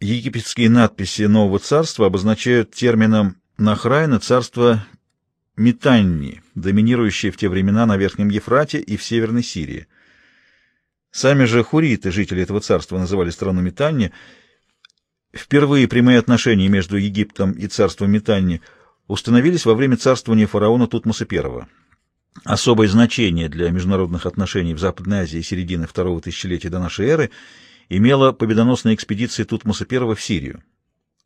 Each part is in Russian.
Египетские надписи Нового Царства обозначают термином Нахрайна царство Митанни, доминирующее в те времена на Верхнем Ефрате и в Северной Сирии. Сами же хуриты, жители этого царства, называли страну Митанни. Впервые прямые отношения между Египтом и царством Митанни установились во время царствования фараона Тутмоса I. Особое значение для международных отношений в Западной Азии середины второго тысячелетия до нашей эры имела победоносная экспедиция Тутмоса I в Сирию.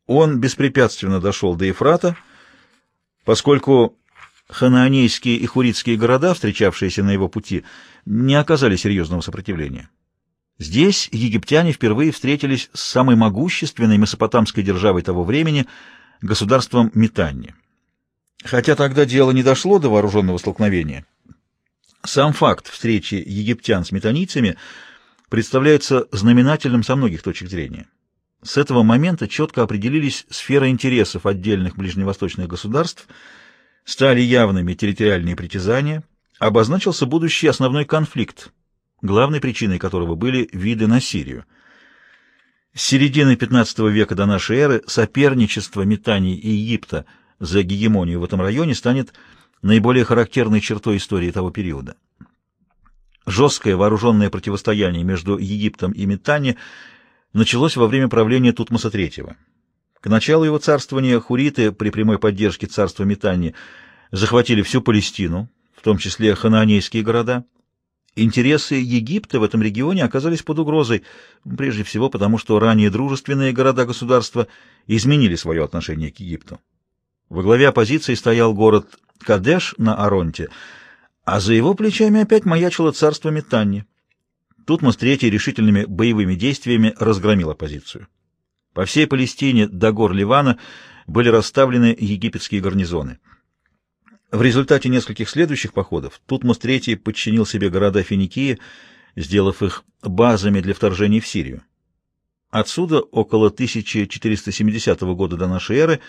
Он беспрепятственно дошел до Ефрата, поскольку ханаанейские и хуритские города, встречавшиеся на его пути, не оказали серьезного сопротивления. Здесь египтяне впервые встретились с самой могущественной месопотамской державой того времени, государством Митанни. Хотя тогда дело не дошло до вооруженного столкновения, сам факт встречи египтян с метанийцами представляется знаменательным со многих точек зрения. С этого момента четко определились сферы интересов отдельных ближневосточных государств, стали явными территориальные притязания, обозначился будущий основной конфликт, главной причиной которого были виды на Сирию. С середины XV века до нашей эры соперничество Метании и Египта за гегемонию в этом районе станет наиболее характерной чертой истории того периода. Жесткое вооруженное противостояние между Египтом и Метани – началось во время правления Тутмоса III. К началу его царствования хуриты при прямой поддержке царства Метани захватили всю Палестину, в том числе ханаанейские города. Интересы Египта в этом регионе оказались под угрозой, прежде всего потому, что ранее дружественные города-государства изменили свое отношение к Египту. Во главе оппозиции стоял город Кадеш на Аронте, а за его плечами опять маячило царство Метанни. Тутмос III решительными боевыми действиями разгромил оппозицию. По всей Палестине до гор Ливана были расставлены египетские гарнизоны. В результате нескольких следующих походов Тутмос III подчинил себе города Финикии, сделав их базами для вторжения в Сирию. Отсюда, около 1470 года до нашей эры,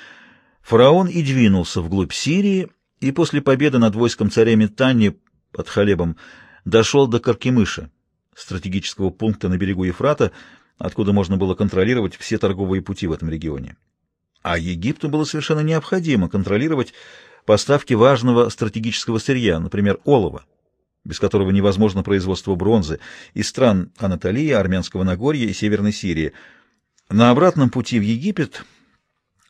фараон и двинулся вглубь Сирии, и после победы над войском царя Метанни под Халебом дошел до Каркемыша, стратегического пункта на берегу Ефрата, откуда можно было контролировать все торговые пути в этом регионе. А Египту было совершенно необходимо контролировать поставки важного стратегического сырья, например, олова, без которого невозможно производство бронзы, из стран Анатолии, Армянского Нагорья и Северной Сирии. На обратном пути в Египет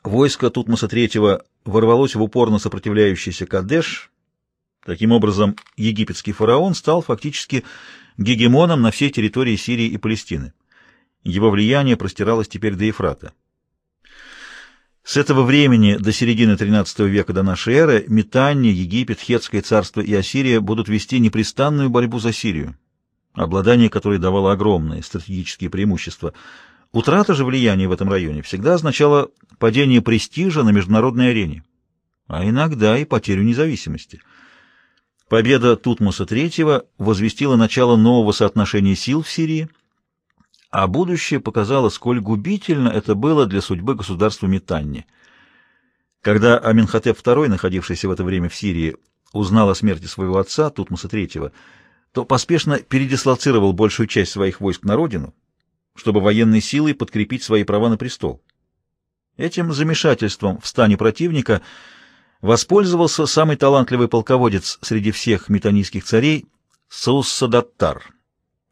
войско Тутмоса III ворвалось в упорно сопротивляющийся Кадеш. Таким образом, египетский фараон стал фактически гегемоном на всей территории Сирии и Палестины. Его влияние простиралось теперь до Ефрата. С этого времени до середины XIII века до нашей эры Метанни, Египет, Хетское царство и Ассирия будут вести непрестанную борьбу за Сирию, обладание которой давало огромные стратегические преимущества. Утрата же влияния в этом районе всегда означала падение престижа на международной арене, а иногда и потерю независимости – Победа Тутмоса III возвестила начало нового соотношения сил в Сирии, а будущее показало, сколь губительно это было для судьбы государства Митанни. Когда Аминхотеп II, находившийся в это время в Сирии, узнал о смерти своего отца, Тутмоса III, то поспешно передислоцировал большую часть своих войск на родину, чтобы военной силой подкрепить свои права на престол. Этим замешательством в стане противника – воспользовался самый талантливый полководец среди всех метанийских царей Сауссадаттар.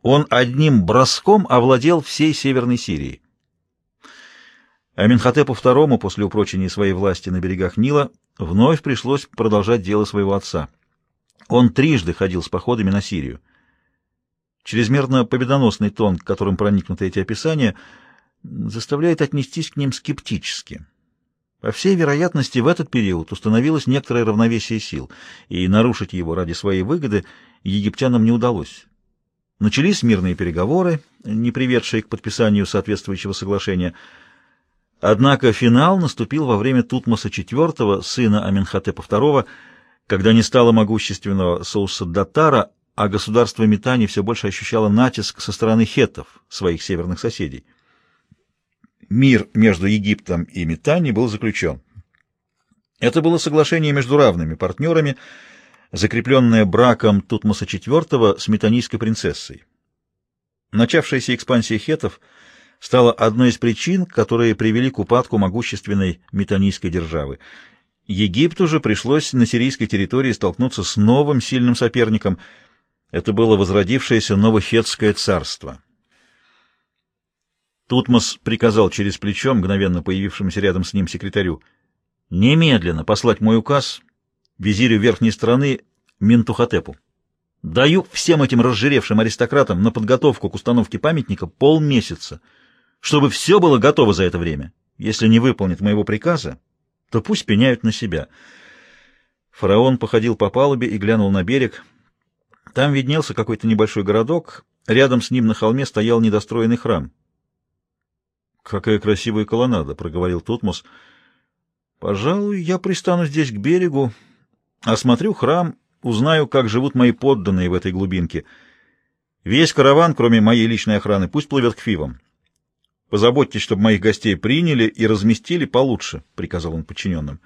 Он одним броском овладел всей Северной Сирией. Аминхотепу II после упрочения своей власти на берегах Нила вновь пришлось продолжать дело своего отца. Он трижды ходил с походами на Сирию. Чрезмерно победоносный тон, которым проникнуты эти описания, заставляет отнестись к ним скептически. По всей вероятности, в этот период установилось некоторое равновесие сил, и нарушить его ради своей выгоды египтянам не удалось. Начались мирные переговоры, не приведшие к подписанию соответствующего соглашения. Однако финал наступил во время Тутмоса IV, сына Аменхотепа II, когда не стало могущественного соуса Датара, а государство Метани все больше ощущало натиск со стороны хеттов, своих северных соседей мир между Египтом и Митани был заключен. Это было соглашение между равными партнерами, закрепленное браком Тутмоса IV с метанийской принцессой. Начавшаяся экспансия хетов стало одной из причин, которые привели к упадку могущественной метанийской державы. Египту же пришлось на сирийской территории столкнуться с новым сильным соперником. Это было возродившееся Новохетское царство. Тутмос приказал через плечо мгновенно появившемуся рядом с ним секретарю немедленно послать мой указ визирю верхней страны Ментухотепу. Даю всем этим разжиревшим аристократам на подготовку к установке памятника полмесяца, чтобы все было готово за это время. Если не выполнят моего приказа, то пусть пеняют на себя. Фараон походил по палубе и глянул на берег. Там виднелся какой-то небольшой городок, рядом с ним на холме стоял недостроенный храм. «Какая красивая колоннада!» — проговорил Тутмос. «Пожалуй, я пристану здесь к берегу, осмотрю храм, узнаю, как живут мои подданные в этой глубинке. Весь караван, кроме моей личной охраны, пусть плывет к Фивам. Позаботьтесь, чтобы моих гостей приняли и разместили получше», — приказал он подчиненным.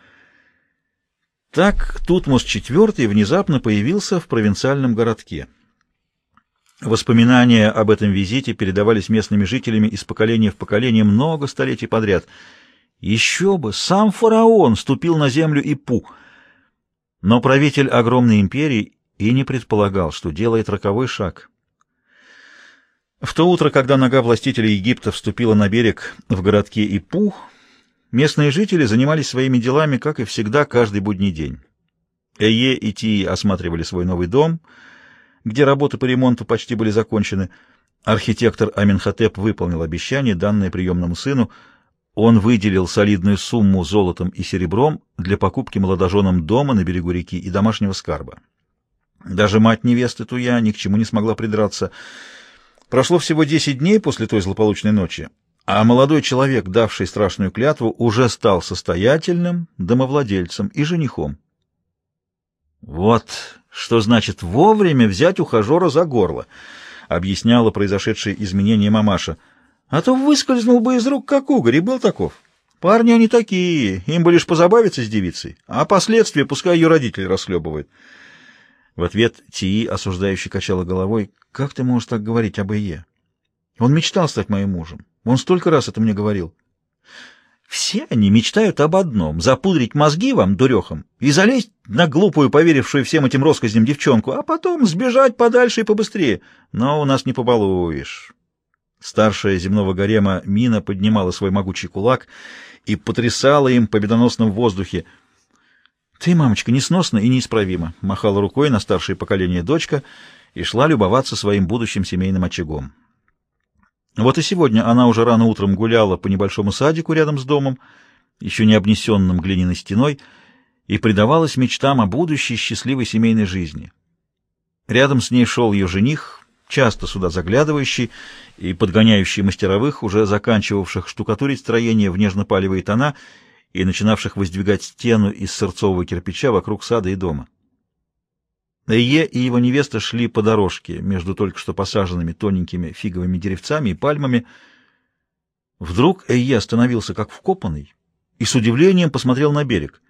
Так Тутмос IV внезапно появился в провинциальном городке. Воспоминания об этом визите передавались местными жителями из поколения в поколение много столетий подряд. Еще бы, сам фараон ступил на землю Ипу. Но правитель огромной империи и не предполагал, что делает роковой шаг. В то утро, когда нога властителя Египта вступила на берег в городке Ипу, местные жители занимались своими делами, как и всегда, каждый будний день. Эе и Тии осматривали свой новый дом — где работы по ремонту почти были закончены. Архитектор Аминхотеп выполнил обещание, данное приемному сыну. Он выделил солидную сумму золотом и серебром для покупки молодоженам дома на берегу реки и домашнего скарба. Даже мать невесты Туя ни к чему не смогла придраться. Прошло всего десять дней после той злополучной ночи, а молодой человек, давший страшную клятву, уже стал состоятельным домовладельцем и женихом. Вот что значит вовремя взять ухажера за горло, объясняла произошедшие изменения мамаша. А то выскользнул бы из рук, как угорь, и был таков. Парни они такие, им бы лишь позабавиться с девицей, а последствия пускай ее родители расхлебывают. В ответ Тии, осуждающий, качала головой. «Как ты можешь так говорить об Ие? Он мечтал стать моим мужем. Он столько раз это мне говорил». Все они мечтают об одном — запудрить мозги вам, дурехам, и залезть на глупую, поверившую всем этим россказням девчонку, а потом сбежать подальше и побыстрее. Но у нас не побалуешь. Старшая земного гарема Мина поднимала свой могучий кулак и потрясала им победоносном воздухе. «Ты, мамочка, несносна и неисправима», — махала рукой на старшее поколение дочка и шла любоваться своим будущим семейным очагом. Вот и сегодня она уже рано утром гуляла по небольшому садику рядом с домом, еще не обнесенным глиняной стеной, и предавалась мечтам о будущей счастливой семейной жизни. Рядом с ней шел ее жених, часто сюда заглядывающий и подгоняющий мастеровых, уже заканчивавших штукатурить строение в нежно-палевые тона и начинавших воздвигать стену из сырцового кирпича вокруг сада и дома. Эйе и его невеста шли по дорожке между только что посаженными тоненькими фиговыми деревцами и пальмами. Вдруг Эйе остановился как вкопанный и с удивлением посмотрел на берег.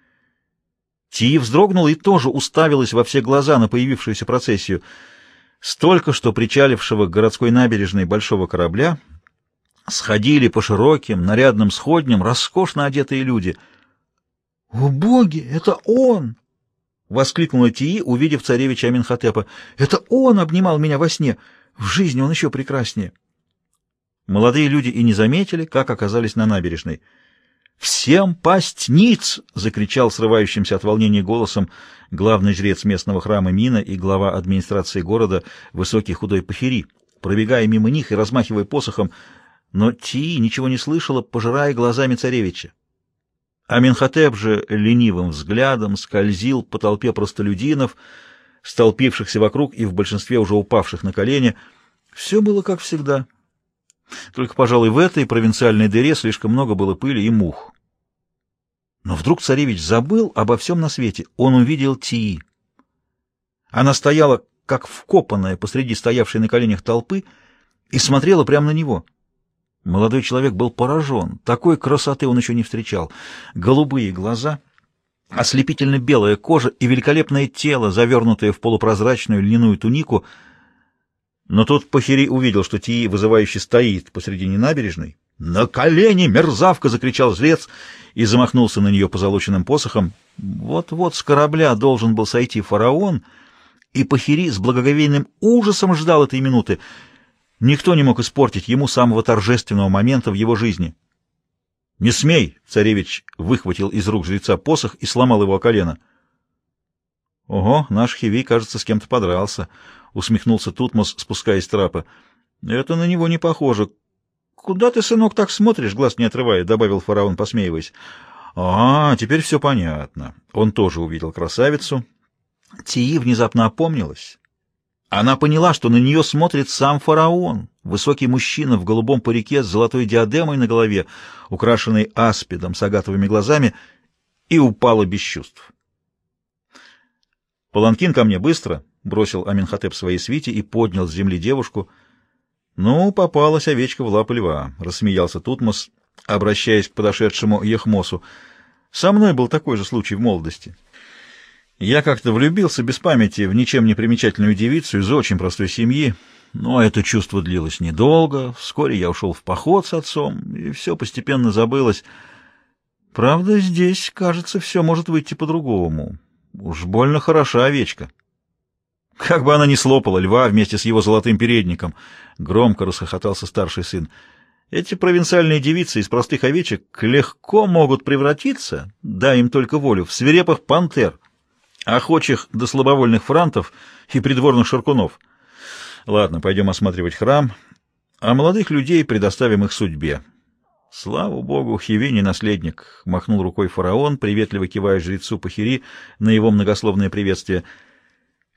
Тии вздрогнула и тоже уставилась во все глаза на появившуюся процессию. Столько что причалившего к городской набережной большого корабля сходили по широким, нарядным сходням роскошно одетые люди. «О, боги, это он!» — воскликнула Тии, увидев царевича Аминхотепа. «Это он обнимал меня во сне! В жизни он еще прекраснее!» Молодые люди и не заметили, как оказались на набережной. «Всем пасть ниц!» — закричал срывающимся от волнения голосом главный жрец местного храма Мина и глава администрации города, высокий худой пахири, пробегая мимо них и размахивая посохом, но Тии ничего не слышала, пожирая глазами царевича. Аминхотеп же ленивым взглядом скользил по толпе простолюдинов, столпившихся вокруг и в большинстве уже упавших на колени. Все было как всегда. Только, пожалуй, в этой провинциальной дыре слишком много было пыли и мух. Но вдруг царевич забыл обо всем на свете. Он увидел Тии. Она стояла, как вкопанная посреди стоявшей на коленях толпы, и смотрела прямо на него — Молодой человек был поражен. Такой красоты он еще не встречал. Голубые глаза, ослепительно белая кожа и великолепное тело, завернутое в полупрозрачную льняную тунику. Но тут Пахири увидел, что Тии вызывающе стоит посредине набережной. «На колени, мерзавка!» — закричал жрец и замахнулся на нее позолоченным посохом. Вот-вот с корабля должен был сойти фараон, и Пахири с благоговейным ужасом ждал этой минуты. Никто не мог испортить ему самого торжественного момента в его жизни. «Не смей!» — царевич выхватил из рук жреца посох и сломал его о колено. «Ого, наш Хиви, кажется, с кем-то подрался», — усмехнулся Тутмос, спускаясь с трапа. «Это на него не похоже. Куда ты, сынок, так смотришь, глаз не отрывая?» — добавил фараон, посмеиваясь. «А, теперь все понятно». Он тоже увидел красавицу. Тии внезапно опомнилась. Она поняла, что на нее смотрит сам фараон, высокий мужчина в голубом парике с золотой диадемой на голове, украшенный аспидом с агатовыми глазами, и упала без чувств. «Паланкин ко мне быстро!» — бросил Аминхотеп своей свите и поднял с земли девушку. «Ну, попалась овечка в лапы льва», — рассмеялся Тутмос, обращаясь к подошедшему Ехмосу. «Со мной был такой же случай в молодости. Я как-то влюбился без памяти в ничем не примечательную девицу из очень простой семьи, но это чувство длилось недолго. Вскоре я ушел в поход с отцом, и все постепенно забылось. Правда, здесь, кажется, все может выйти по-другому». Уж больно хороша овечка. Как бы она ни слопала льва вместе с его золотым передником, громко расхохотался старший сын. Эти провинциальные девицы из простых овечек легко могут превратиться, дай им только волю, в свирепых пантер, охочих до слабовольных франтов и придворных шаркунов. Ладно, пойдем осматривать храм, а молодых людей предоставим их судьбе. Слава богу, Хиви не наследник, махнул рукой фараон, приветливо кивая жрецу Пахири на его многословное приветствие.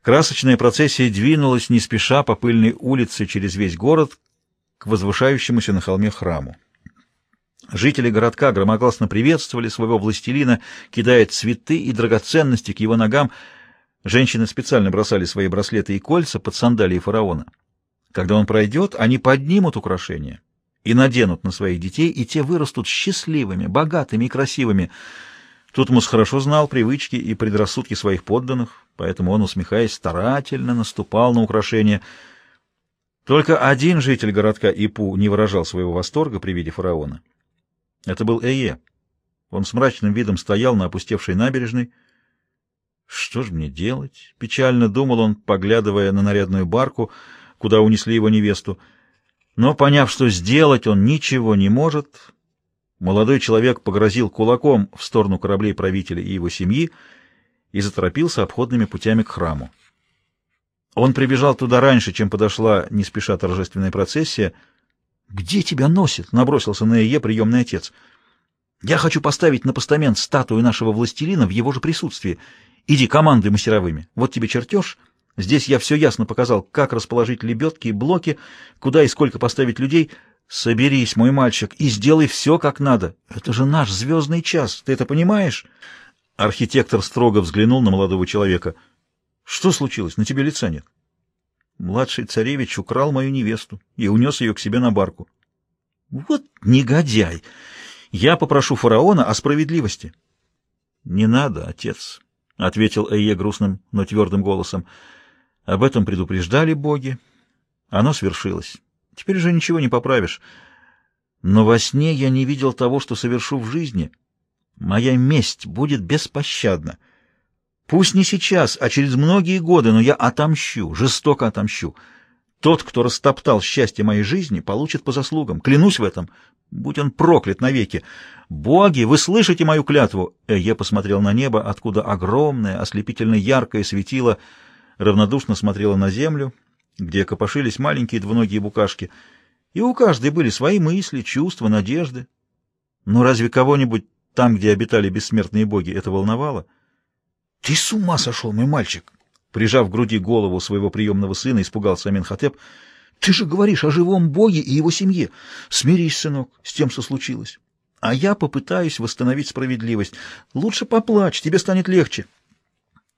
Красочная процессия двинулась не спеша по пыльной улице через весь город к возвышающемуся на холме храму. Жители городка громогласно приветствовали своего властелина, кидая цветы и драгоценности к его ногам. Женщины специально бросали свои браслеты и кольца под сандалии фараона. Когда он пройдет, они поднимут украшения и наденут на своих детей, и те вырастут счастливыми, богатыми и красивыми. Тутмос хорошо знал привычки и предрассудки своих подданных, поэтому он, усмехаясь, старательно наступал на украшения. Только один житель городка Ипу не выражал своего восторга при виде фараона. Это был Эе. Он с мрачным видом стоял на опустевшей набережной. «Что ж мне делать?» — печально думал он, поглядывая на нарядную барку, куда унесли его невесту. Но, поняв, что сделать он ничего не может, молодой человек погрозил кулаком в сторону кораблей правителя и его семьи и заторопился обходными путями к храму. Он прибежал туда раньше, чем подошла не спеша торжественная процессия. «Где тебя носит?» — набросился на Ие приемный отец. «Я хочу поставить на постамент статую нашего властелина в его же присутствии. Иди, командуй мастеровыми. Вот тебе чертеж». Здесь я все ясно показал, как расположить лебедки и блоки, куда и сколько поставить людей. Соберись, мой мальчик, и сделай все как надо. Это же наш звездный час, ты это понимаешь?» Архитектор строго взглянул на молодого человека. «Что случилось? На тебе лица нет». Младший царевич украл мою невесту и унес ее к себе на барку. «Вот негодяй! Я попрошу фараона о справедливости». «Не надо, отец», — ответил Эе грустным, но твердым голосом. Об этом предупреждали боги. Оно свершилось. Теперь же ничего не поправишь. Но во сне я не видел того, что совершу в жизни. Моя месть будет беспощадна. Пусть не сейчас, а через многие годы, но я отомщу, жестоко отомщу. Тот, кто растоптал счастье моей жизни, получит по заслугам. Клянусь в этом. Будь он проклят навеки. Боги, вы слышите мою клятву? Эе посмотрел на небо, откуда огромное, ослепительно яркое светило — равнодушно смотрела на землю, где копошились маленькие двуногие букашки, и у каждой были свои мысли, чувства, надежды. Но разве кого-нибудь там, где обитали бессмертные боги, это волновало? — Ты с ума сошел, мой мальчик! Прижав к груди голову своего приемного сына, испугался Аминхотеп. — Ты же говоришь о живом боге и его семье. Смирись, сынок, с тем, что случилось. А я попытаюсь восстановить справедливость. Лучше поплачь, тебе станет легче.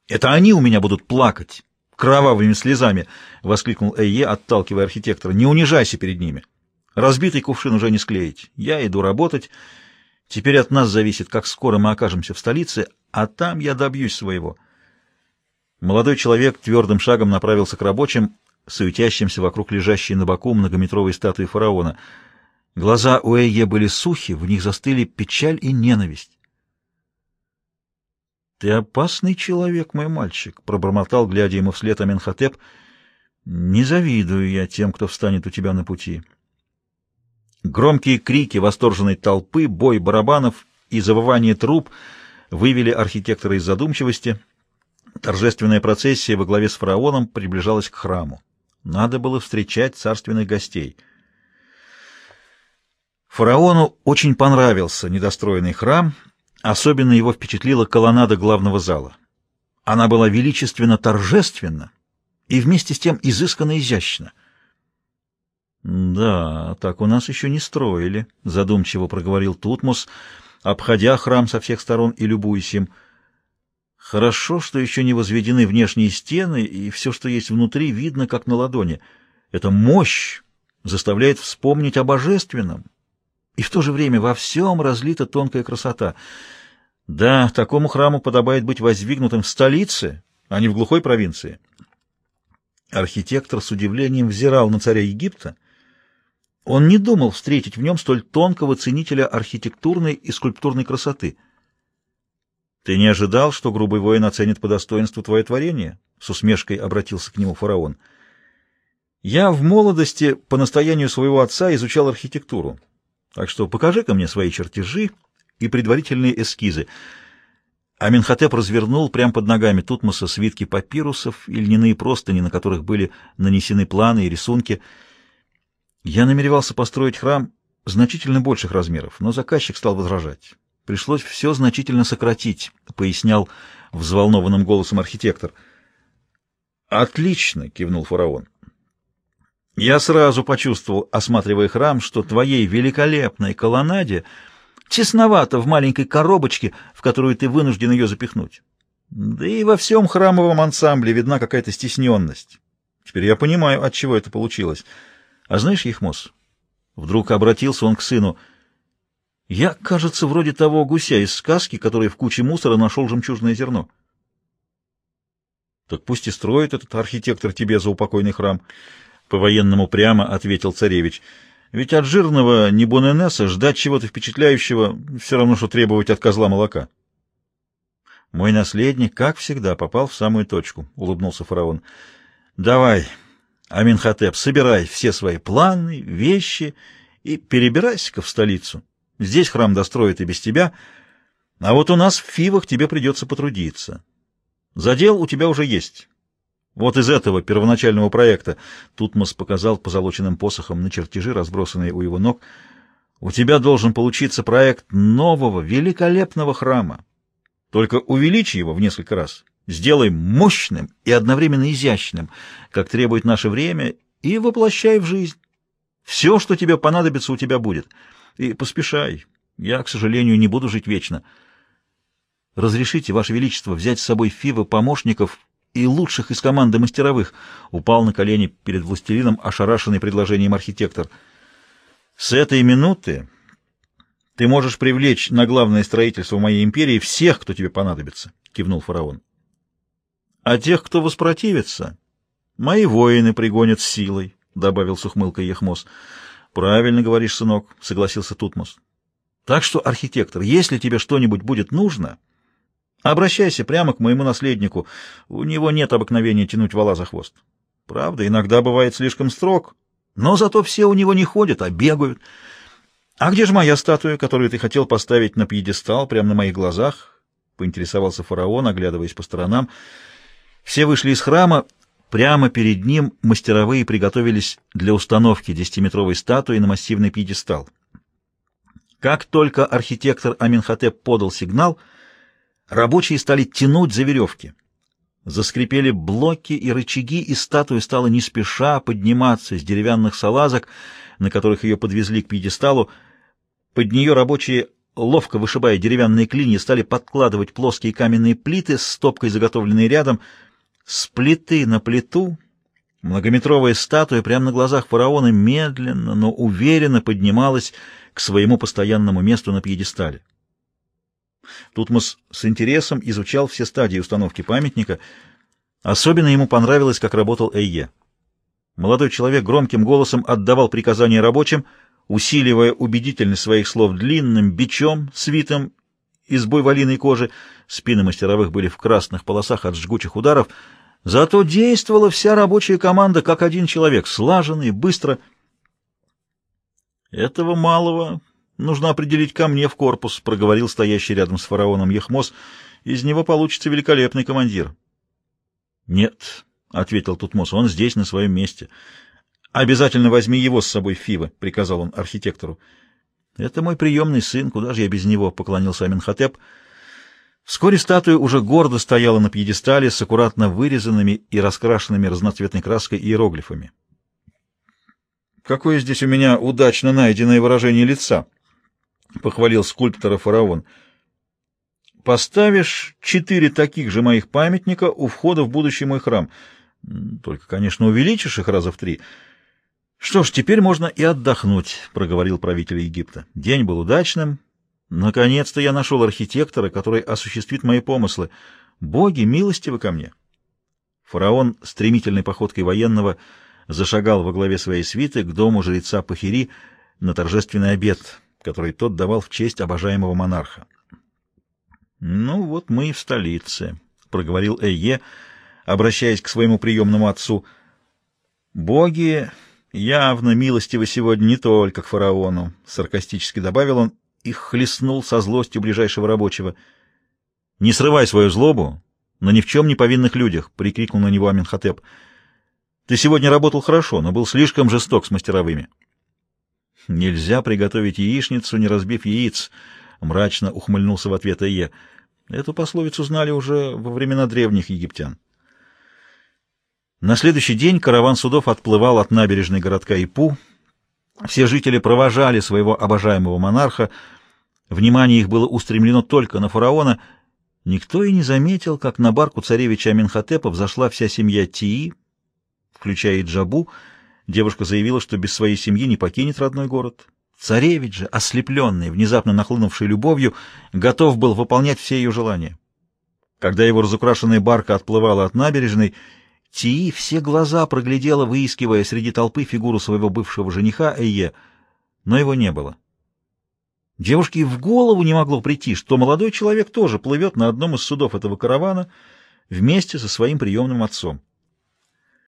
Это они у меня будут плакать кровавыми слезами, — воскликнул Эйе, отталкивая архитектора. — Не унижайся перед ними. Разбитый кувшин уже не склеить. Я иду работать. Теперь от нас зависит, как скоро мы окажемся в столице, а там я добьюсь своего. Молодой человек твердым шагом направился к рабочим, суетящимся вокруг лежащей на боку многометровой статуи фараона. Глаза у Эйе были сухи, в них застыли печаль и ненависть. «Ты опасный человек, мой мальчик», — пробормотал, глядя ему вслед Аменхотеп. «Не завидую я тем, кто встанет у тебя на пути». Громкие крики восторженной толпы, бой барабанов и завывание труб вывели архитектора из задумчивости. Торжественная процессия во главе с фараоном приближалась к храму. Надо было встречать царственных гостей. Фараону очень понравился недостроенный храм — Особенно его впечатлила колоннада главного зала. Она была величественно торжественна и вместе с тем изысканно изящна. «Да, так у нас еще не строили», — задумчиво проговорил Тутмос, обходя храм со всех сторон и любуясь им. «Хорошо, что еще не возведены внешние стены, и все, что есть внутри, видно, как на ладони. Эта мощь заставляет вспомнить о божественном, и в то же время во всем разлита тонкая красота. Да, такому храму подобает быть воздвигнутым в столице, а не в глухой провинции. Архитектор с удивлением взирал на царя Египта. Он не думал встретить в нем столь тонкого ценителя архитектурной и скульптурной красоты. «Ты не ожидал, что грубый воин оценит по достоинству твое творение?» — с усмешкой обратился к нему фараон. «Я в молодости по настоянию своего отца изучал архитектуру. Так что покажи-ка мне свои чертежи и предварительные эскизы. Аминхотеп развернул прямо под ногами Тутмоса свитки папирусов и льняные простыни, на которых были нанесены планы и рисунки. Я намеревался построить храм значительно больших размеров, но заказчик стал возражать. Пришлось все значительно сократить, — пояснял взволнованным голосом архитектор. — Отлично, — кивнул фараон. Я сразу почувствовал, осматривая храм, что твоей великолепной колоннаде тесновато в маленькой коробочке, в которую ты вынужден ее запихнуть. Да и во всем храмовом ансамбле видна какая-то стесненность. Теперь я понимаю, от чего это получилось. А знаешь, Ехмос, вдруг обратился он к сыну, я, кажется, вроде того гуся из сказки, который в куче мусора нашел жемчужное зерно. Так пусть и строит этот архитектор тебе за упокойный храм. По-военному прямо ответил царевич. Ведь от жирного Небоненеса ждать чего-то впечатляющего все равно, что требовать от козла молока. Мой наследник, как всегда, попал в самую точку, — улыбнулся фараон. Давай, Аминхотеп, собирай все свои планы, вещи и перебирайся-ка в столицу. Здесь храм достроят и без тебя, а вот у нас в Фивах тебе придется потрудиться. Задел у тебя уже есть. Вот из этого первоначального проекта Тутмос показал позолоченным посохом на чертежи, разбросанные у его ног. У тебя должен получиться проект нового, великолепного храма. Только увеличь его в несколько раз, сделай мощным и одновременно изящным, как требует наше время, и воплощай в жизнь. Все, что тебе понадобится, у тебя будет. И поспешай. Я, к сожалению, не буду жить вечно. Разрешите, Ваше Величество, взять с собой Фива помощников и лучших из команды мастеровых, упал на колени перед властелином, ошарашенный предложением архитектор. С этой минуты ты можешь привлечь на главное строительство моей империи всех, кто тебе понадобится, кивнул фараон. А тех, кто воспротивится, мои воины пригонят силой, добавил с ухмылкой Ехмос. Правильно говоришь, сынок, согласился Тутмос. Так что, архитектор, если тебе что-нибудь будет нужно, Обращайся прямо к моему наследнику. У него нет обыкновения тянуть вала за хвост. Правда, иногда бывает слишком строг, но зато все у него не ходят, а бегают. А где же моя статуя, которую ты хотел поставить на пьедестал прямо на моих глазах? Поинтересовался фараон, оглядываясь по сторонам. Все вышли из храма. Прямо перед ним мастеровые приготовились для установки десятиметровой статуи на массивный пьедестал. Как только архитектор Аминхотеп подал сигнал — Рабочие стали тянуть за веревки. Заскрипели блоки и рычаги, и статуя стала не спеша подниматься с деревянных салазок, на которых ее подвезли к пьедесталу. Под нее рабочие, ловко вышибая деревянные клинья, стали подкладывать плоские каменные плиты с стопкой, заготовленные рядом. С плиты на плиту многометровая статуя прямо на глазах фараона медленно, но уверенно поднималась к своему постоянному месту на пьедестале. Тутмос с интересом изучал все стадии установки памятника. Особенно ему понравилось, как работал Эйе. Молодой человек громким голосом отдавал приказания рабочим, усиливая убедительность своих слов длинным бичом, свитым из буйволиной кожи. Спины мастеровых были в красных полосах от жгучих ударов. Зато действовала вся рабочая команда как один человек, слаженно и быстро. «Этого малого нужно определить ко мне в корпус», — проговорил стоящий рядом с фараоном Ехмос. «Из него получится великолепный командир». «Нет», — ответил Тутмос, — «он здесь, на своем месте». «Обязательно возьми его с собой, Фива», — приказал он архитектору. «Это мой приемный сын, куда же я без него?» — поклонился Аминхотеп. Вскоре статуя уже гордо стояла на пьедестале с аккуратно вырезанными и раскрашенными разноцветной краской иероглифами. «Какое здесь у меня удачно найденное выражение лица!» — похвалил скульптора фараон. «Поставишь четыре таких же моих памятника у входа в будущий мой храм. Только, конечно, увеличишь их раза в три». «Что ж, теперь можно и отдохнуть», — проговорил правитель Египта. «День был удачным. Наконец-то я нашел архитектора, который осуществит мои помыслы. Боги, милостивы ко мне». Фараон стремительной походкой военного зашагал во главе своей свиты к дому жреца Пахири на торжественный обед, который тот давал в честь обожаемого монарха. «Ну вот мы и в столице», — проговорил Эйе, обращаясь к своему приемному отцу. «Боги явно милостивы сегодня не только к фараону, — саркастически добавил он и хлестнул со злостью ближайшего рабочего. — Не срывай свою злобу на ни в чем не повинных людях, — прикрикнул на него Аминхотеп. — Ты сегодня работал хорошо, но был слишком жесток с мастеровыми. — Нельзя приготовить яичницу, не разбив яиц, — мрачно ухмыльнулся в ответ Ие. Эту пословицу знали уже во времена древних египтян. На следующий день караван судов отплывал от набережной городка Ипу. Все жители провожали своего обожаемого монарха. Внимание их было устремлено только на фараона. Никто и не заметил, как на барку царевича Аминхотепа взошла вся семья Тии, включая и Джабу. Девушка заявила, что без своей семьи не покинет родной город. Царевич же, ослепленный, внезапно нахлынувшей любовью, готов был выполнять все ее желания. Когда его разукрашенная барка отплывала от набережной, Тии все глаза проглядела, выискивая среди толпы фигуру своего бывшего жениха Эйе, но его не было. Девушке в голову не могло прийти, что молодой человек тоже плывет на одном из судов этого каравана вместе со своим приемным отцом.